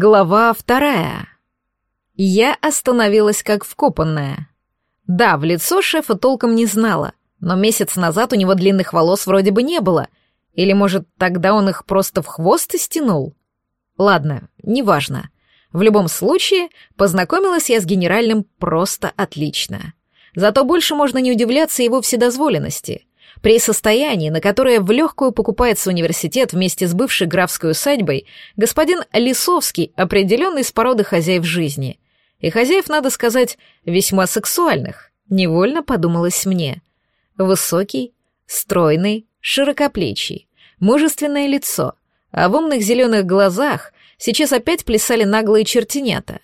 Глава вторая. Я остановилась как вкопанная. Да, в лицо шефа толком не знала, но месяц назад у него длинных волос вроде бы не было. Или, может, тогда он их просто в хвост и стянул? Ладно, неважно. В любом случае, познакомилась я с генеральным просто отлично. Зато больше можно не удивляться его вседозволенности. При состоянии, на которое в легкую покупается университет вместе с бывшей графской усадьбой, господин Лисовский определенный из породы хозяев жизни. И хозяев, надо сказать, весьма сексуальных, невольно подумалось мне. Высокий, стройный, широкоплечий, мужественное лицо, а в умных зеленых глазах сейчас опять плясали наглые чертенята.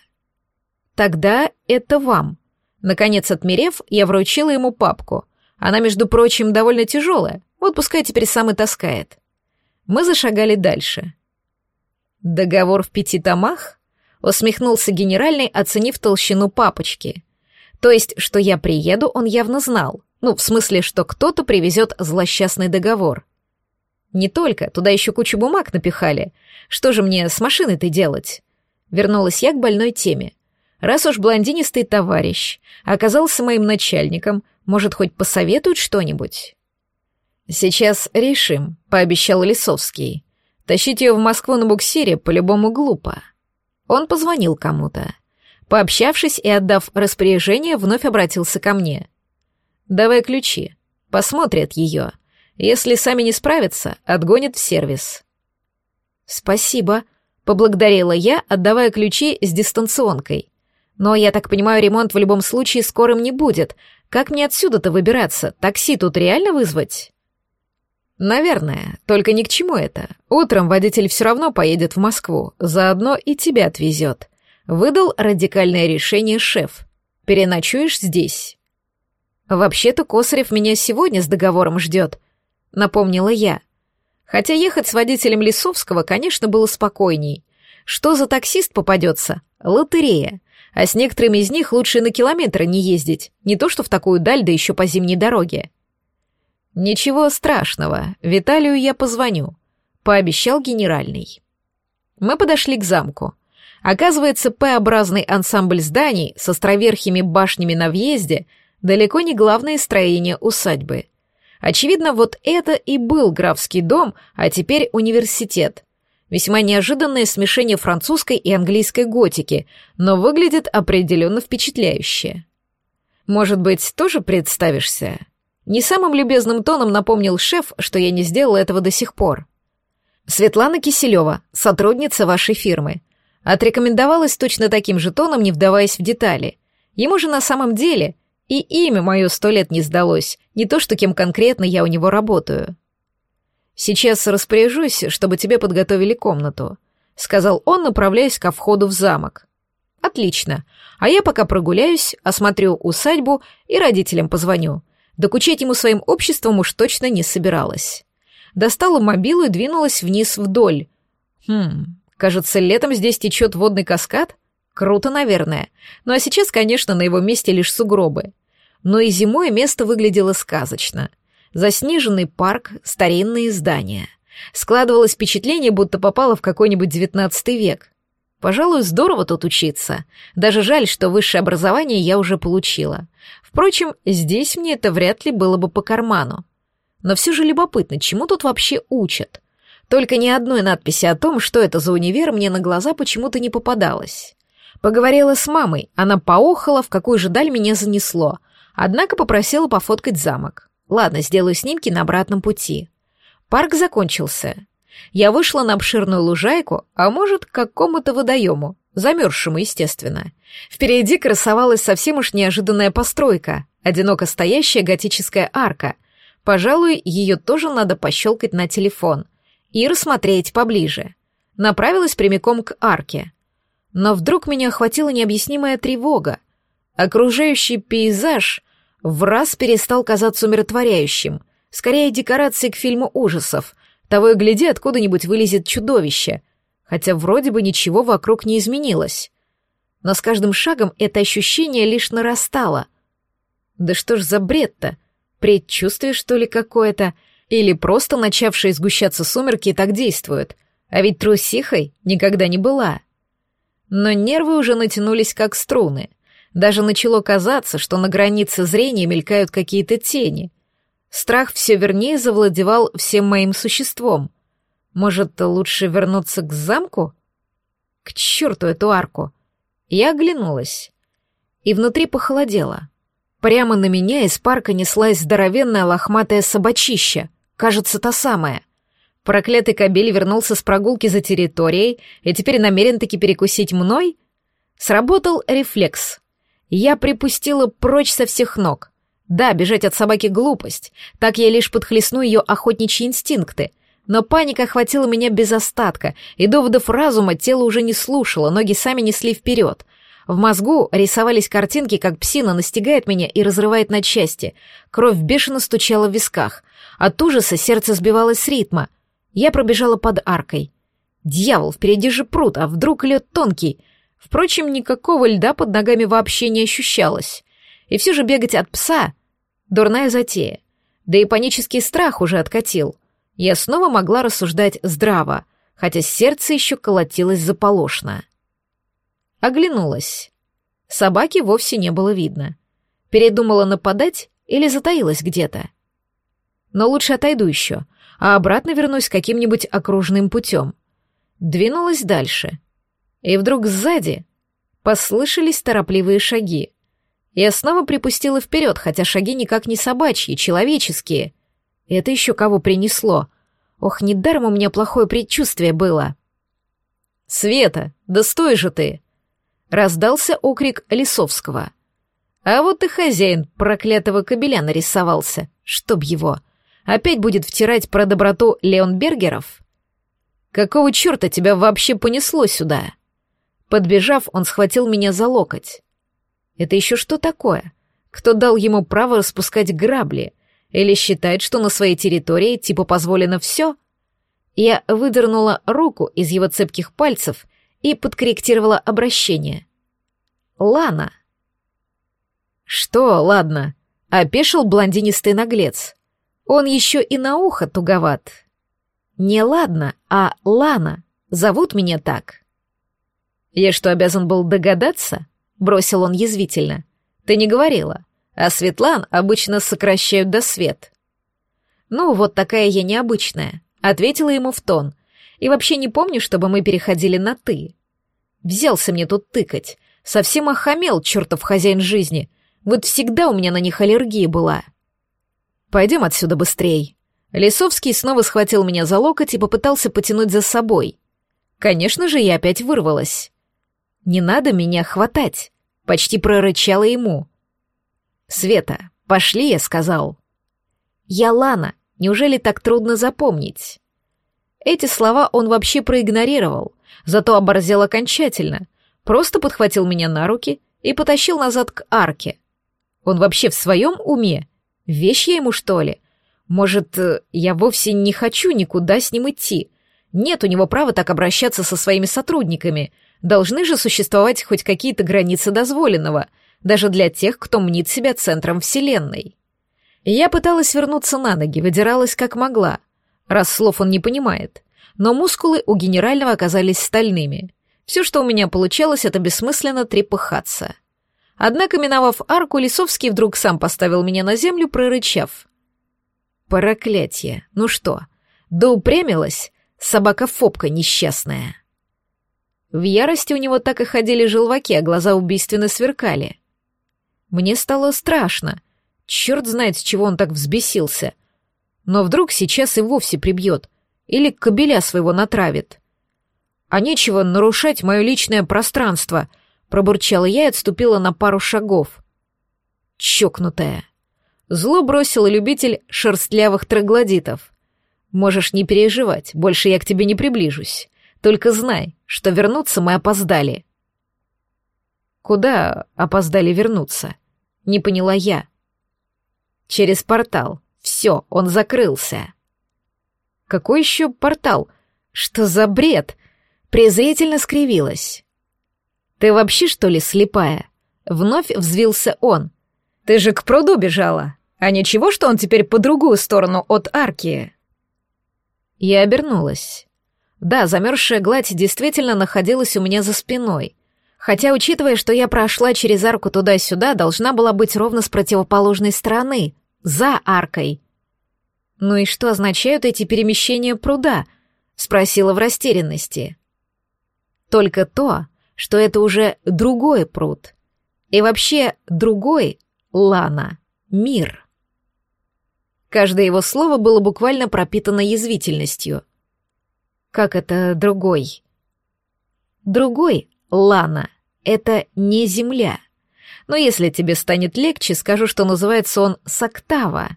Тогда это вам. Наконец отмерев, я вручила ему папку — она, между прочим, довольно тяжелая, вот пускай теперь сам и таскает. Мы зашагали дальше. «Договор в пяти томах?» — усмехнулся генеральный, оценив толщину папочки. То есть, что я приеду, он явно знал. Ну, в смысле, что кто-то привезет злосчастный договор. Не только, туда еще кучу бумаг напихали. Что же мне с машиной-то делать? Вернулась я к больной теме. Раз уж блондинистый товарищ оказался моим начальником, может, хоть посоветуют что-нибудь? Сейчас решим, пообещал Лисовский. Тащить ее в Москву на буксире по-любому глупо. Он позвонил кому-то. Пообщавшись и отдав распоряжение, вновь обратился ко мне. «Давай ключи. Посмотрят ее. Если сами не справятся, отгонят в сервис». «Спасибо», — поблагодарила я, отдавая ключи с дистанционкой. «Но, я так понимаю, ремонт в любом случае скорым не будет, как мне отсюда-то выбираться? Такси тут реально вызвать? Наверное, только ни к чему это. Утром водитель все равно поедет в Москву, заодно и тебя отвезет. Выдал радикальное решение шеф. Переночуешь здесь. Вообще-то Косарев меня сегодня с договором ждет, напомнила я. Хотя ехать с водителем Лисовского, конечно, было спокойней. Что за таксист попадется? Лотерея а с некоторыми из них лучше на километры не ездить, не то что в такую даль, да еще по зимней дороге. «Ничего страшного, Виталию я позвоню», — пообещал генеральный. Мы подошли к замку. Оказывается, П-образный ансамбль зданий с островерхими башнями на въезде далеко не главное строение усадьбы. Очевидно, вот это и был графский дом, а теперь университет. Весьма неожиданное смешение французской и английской готики, но выглядит определенно впечатляюще. Может быть, тоже представишься? Не самым любезным тоном напомнил шеф, что я не сделала этого до сих пор. Светлана Киселева, сотрудница вашей фирмы. Отрекомендовалась точно таким же тоном, не вдаваясь в детали. Ему же на самом деле и имя мое сто лет не сдалось, не то, что кем конкретно я у него работаю. «Сейчас распоряжусь, чтобы тебе подготовили комнату», — сказал он, направляясь ко входу в замок. «Отлично. А я пока прогуляюсь, осмотрю усадьбу и родителям позвоню. Докучать ему своим обществом уж точно не собиралась». Достала мобилу и двинулась вниз вдоль. «Хм, кажется, летом здесь течет водный каскад? Круто, наверное. Ну а сейчас, конечно, на его месте лишь сугробы. Но и зимой место выглядело сказочно — заснеженный парк, старинные здания. Складывалось впечатление, будто попало в какой-нибудь девятнадцатый век. Пожалуй, здорово тут учиться. Даже жаль, что высшее образование я уже получила. Впрочем, здесь мне это вряд ли было бы по карману. Но все же любопытно, чему тут вообще учат. Только ни одной надписи о том, что это за универ, мне на глаза почему-то не попадалось. Поговорила с мамой, она поохала, в какую же даль меня занесло, однако попросила пофоткать замок. Ладно, сделаю снимки на обратном пути. Парк закончился. Я вышла на обширную лужайку, а может, к какому-то водоему, замерзшему, естественно. Впереди красовалась совсем уж неожиданная постройка, одиноко стоящая готическая арка. Пожалуй, ее тоже надо пощелкать на телефон и рассмотреть поближе. Направилась прямиком к арке. Но вдруг меня охватила необъяснимая тревога. Окружающий пейзаж в раз перестал казаться умиротворяющим, скорее декорацией к фильму ужасов. Того и гляди, откуда-нибудь вылезет чудовище. Хотя вроде бы ничего вокруг не изменилось. Но с каждым шагом это ощущение лишь нарастало. Да что ж за бред-то? Предчувствие, что ли, какое-то? Или просто начавшие сгущаться сумерки так действуют? А ведь трусихой никогда не была. но нервы уже натянулись как струны. Даже начало казаться, что на границе зрения мелькают какие-то тени. Страх все вернее завладевал всем моим существом. Может, лучше вернуться к замку? К черту эту арку! Я оглянулась. И внутри похолодело. Прямо на меня из парка неслась здоровенная лохматая собачища. Кажется, та самая. Проклятый кобель вернулся с прогулки за территорией и теперь намерен таки перекусить мной? Сработал рефлекс. Я припустила прочь со всех ног. Да, бежать от собаки глупость. Так я лишь подхлестну ее охотничьи инстинкты. Но паника охватила меня без остатка, и доводов разума тело уже не слушало, ноги сами несли вперед. В мозгу рисовались картинки, как псина настигает меня и разрывает на части. Кровь бешено стучала в висках. От ужаса сердце сбивалось с ритма. Я пробежала под аркой. Дьявол, впереди же пруд, а вдруг лед тонкий — Впрочем, никакого льда под ногами вообще не ощущалось. И все же бегать от пса — дурная затея. Да и панический страх уже откатил. Я снова могла рассуждать здраво, хотя сердце еще колотилось заполошно. Оглянулась. Собаки вовсе не было видно. Передумала нападать или затаилась где-то. Но лучше отойду еще, а обратно вернусь каким-нибудь окружным путем. Двинулась дальше — и вдруг сзади послышались торопливые шаги. Я снова припустила вперед, хотя шаги никак не собачьи, человеческие. Это еще кого принесло? Ох, недаром у меня плохое предчувствие было. «Света, да стой же ты!» Раздался окрик Лисовского. А вот и хозяин проклятого кобеля нарисовался, чтоб его. Опять будет втирать про доброту Леонбергеров? Какого черта тебя вообще понесло сюда?» Подбежав, он схватил меня за локоть. Это еще что такое? Кто дал ему право распускать грабли? Или считает, что на своей территории типа позволено все? Я выдернула руку из его цепких пальцев и подкорректировала обращение. «Лана». «Что, ладно?» — опешил блондинистый наглец. «Он еще и на ухо туговат». «Не ладно, а Лана. Зовут меня так». «Я что, обязан был догадаться?» — бросил он язвительно. «Ты не говорила. А Светлан обычно сокращают до свет». «Ну, вот такая я необычная», — ответила ему в тон. «И вообще не помню, чтобы мы переходили на «ты». Взялся мне тут тыкать. Совсем охамел, чертов хозяин жизни. Вот всегда у меня на них аллергия была». «Пойдем отсюда быстрей». Лисовский снова схватил меня за локоть и попытался потянуть за собой. Конечно же, я опять вырвалась. «Не надо меня хватать», — почти прорычала ему. «Света, пошли», — я сказал. «Я Лана, неужели так трудно запомнить?» Эти слова он вообще проигнорировал, зато оборзел окончательно, просто подхватил меня на руки и потащил назад к арке. Он вообще в своем уме? Вещь я ему, что ли? Может, э, я вовсе не хочу никуда с ним идти? Нет у него права так обращаться со своими сотрудниками — Должны же существовать хоть какие-то границы дозволенного, даже для тех, кто мнит себя центром Вселенной. Я пыталась вернуться на ноги, выдиралась как могла. Раз слов он не понимает. Но мускулы у генерального оказались стальными. Все, что у меня получалось, это бессмысленно трепыхаться. Однако, миновав арку, Лисовский вдруг сам поставил меня на землю, прорычав. «Проклятье! Ну что, да упрямилась собака-фобка несчастная!» В ярости у него так и ходили желваки, а глаза убийственно сверкали. Мне стало страшно. Черт знает, с чего он так взбесился. Но вдруг сейчас и вовсе прибьет. Или кобеля своего натравит. А нечего нарушать мое личное пространство, пробурчала я и отступила на пару шагов. Чокнутая. Зло бросил любитель шерстлявых троглодитов. Можешь не переживать, больше я к тебе не приближусь. Только знай, что вернуться мы опоздали». «Куда опоздали вернуться?» — не поняла я. «Через портал. Все, он закрылся». «Какой еще портал? Что за бред?» Презрительно скривилась. «Ты вообще, что ли, слепая?» Вновь взвился он. «Ты же к пруду бежала. А ничего, что он теперь по другую сторону от арки?» Я обернулась. Да, замерзшая гладь действительно находилась у меня за спиной, Хотя, учитывая, что я прошла через арку туда-сюда, должна была быть ровно с противоположной стороны, за аркой. «Ну и что означают эти перемещения пруда?» — спросила в растерянности. «Только то, что это уже другой пруд. И вообще другой, Лана, мир». Каждое его слово было буквально пропитано язвительностью. «Как это другой?» «Другой, Лана, это не Земля. Но если тебе станет легче, скажу, что называется он Сактава.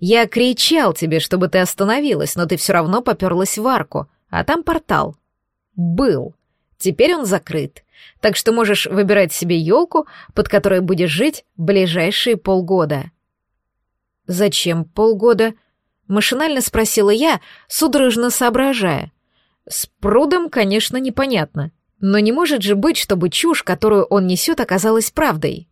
Я кричал тебе, чтобы ты остановилась, но ты все равно поперлась в арку, а там портал. Был. Теперь он закрыт. Так что можешь выбирать себе елку, под которой будешь жить ближайшие полгода. Зачем полгода? Машинально спросила я, судорожно соображая. С прудом, конечно, непонятно. Но не может же быть, чтобы чушь, которую он несет, оказалась правдой.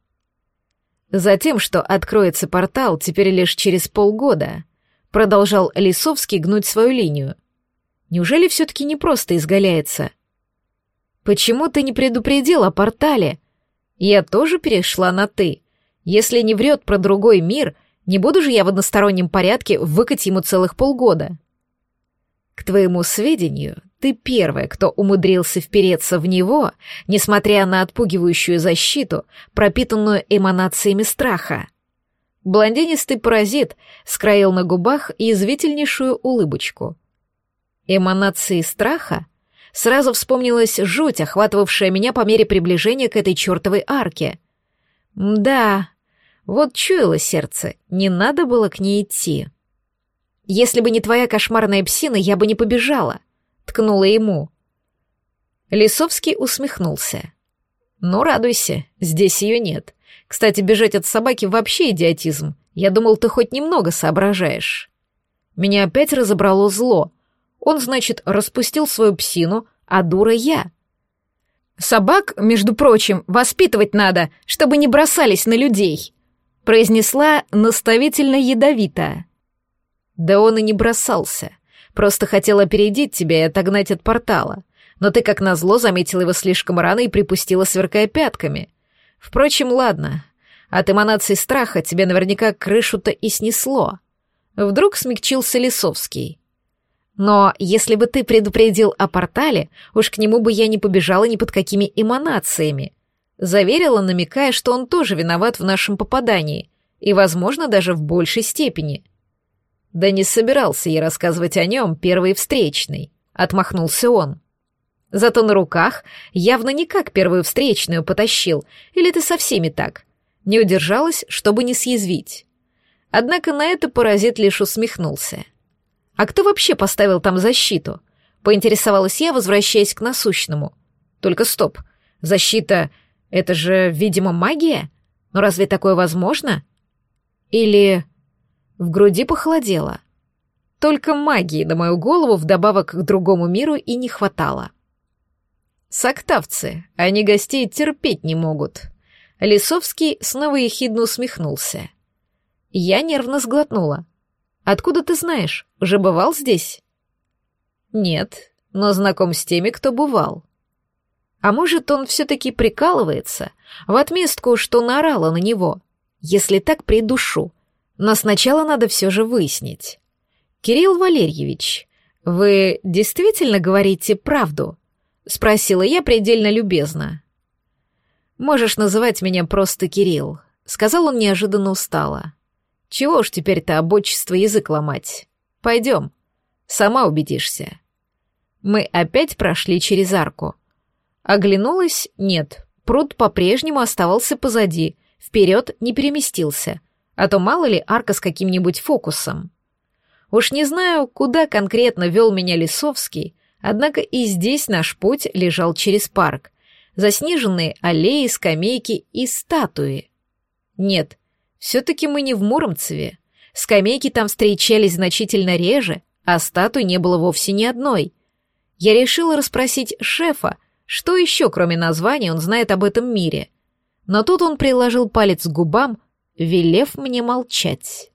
Затем, что откроется портал теперь лишь через полгода, продолжал Лисовский гнуть свою линию. Неужели все-таки не просто изгаляется? Почему ты не предупредил о портале? Я тоже перешла на «ты». Если не врет про другой мир, не буду же я в одностороннем порядке выкать ему целых полгода. К твоему сведению, ты первая, кто умудрился впереться в него, несмотря на отпугивающую защиту, пропитанную эманациями страха. Блондинистый паразит скроил на губах язвительнейшую улыбочку. Эманации страха? Сразу вспомнилась жуть, охватывавшая меня по мере приближения к этой чертовой арке. Да, вот чуяло сердце, не надо было к ней идти. Если бы не твоя кошмарная псина, я бы не побежала», — ткнула ему. Лисовский усмехнулся. «Ну, радуйся, здесь ее нет. Кстати, бежать от собаки вообще идиотизм. Я думал, ты хоть немного соображаешь». Меня опять разобрало зло. Он, значит, распустил свою псину, а дура я. «Собак, между прочим, воспитывать надо, чтобы не бросались на людей», произнесла наставительно ядовитая. Да он и не бросался. Просто хотел опередить тебя и отогнать от портала. Но ты, как назло, заметила его слишком рано и припустила, сверкая пятками. Впрочем, ладно. От эманации страха тебе наверняка крышу-то и снесло. Вдруг смягчился Лисовский. Но если бы ты предупредил о портале, уж к нему бы я не побежала ни под какими эманациями. Заверила, намекая, что он тоже виноват в нашем попадании, и, возможно, даже в большей степени — «Да не собирался я рассказывать о нем первый встречный», — отмахнулся он. «Зато на руках явно не как первую встречную потащил, или ты со всеми так?» Не удержалась, чтобы не съязвить. Однако на это паразит лишь усмехнулся. «А кто вообще поставил там защиту?» — поинтересовалась я, возвращаясь к насущному. «Только стоп, защита — это же, видимо, магия? Но разве такое возможно?» «Или...» В груди похолодело. Только магии на мою голову вдобавок к другому миру и не хватало. Сактавцы, они гостей терпеть не могут. Лисовский снова ехидно усмехнулся. Я нервно сглотнула. «Откуда ты знаешь? Уже бывал здесь?» «Нет, но знаком с теми, кто бывал». А может, он все-таки прикалывается, в отместку, что наорала на него. Если так, придушу. Но сначала надо все же выяснить. «Кирилл Валерьевич, вы действительно говорите правду?» — спросила я предельно любезно. «Можешь называть меня просто Кирилл», — сказал он неожиданно устало. «Чего уж теперь-то об отчество язык ломать? Пойдем, сама убедишься». Мы опять прошли через арку. Оглянулась — нет, пруд по-прежнему оставался позади, вперед не переместился — а то мало ли арка с каким-нибудь фокусом. Уж не знаю, куда конкретно вел меня Лисовский, однако и здесь наш путь лежал через парк. Заснеженные аллеи, скамейки и статуи. Нет, все-таки мы не в Муромцеве. Скамейки там встречались значительно реже, а статуй не было вовсе ни одной. Я решила расспросить шефа, что еще, кроме названия, он знает об этом мире. Но тут он приложил палец к губам, велев мне молчать.